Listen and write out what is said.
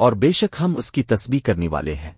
اور بے شک ہم اس کی تسبیح کرنے والے ہیں۔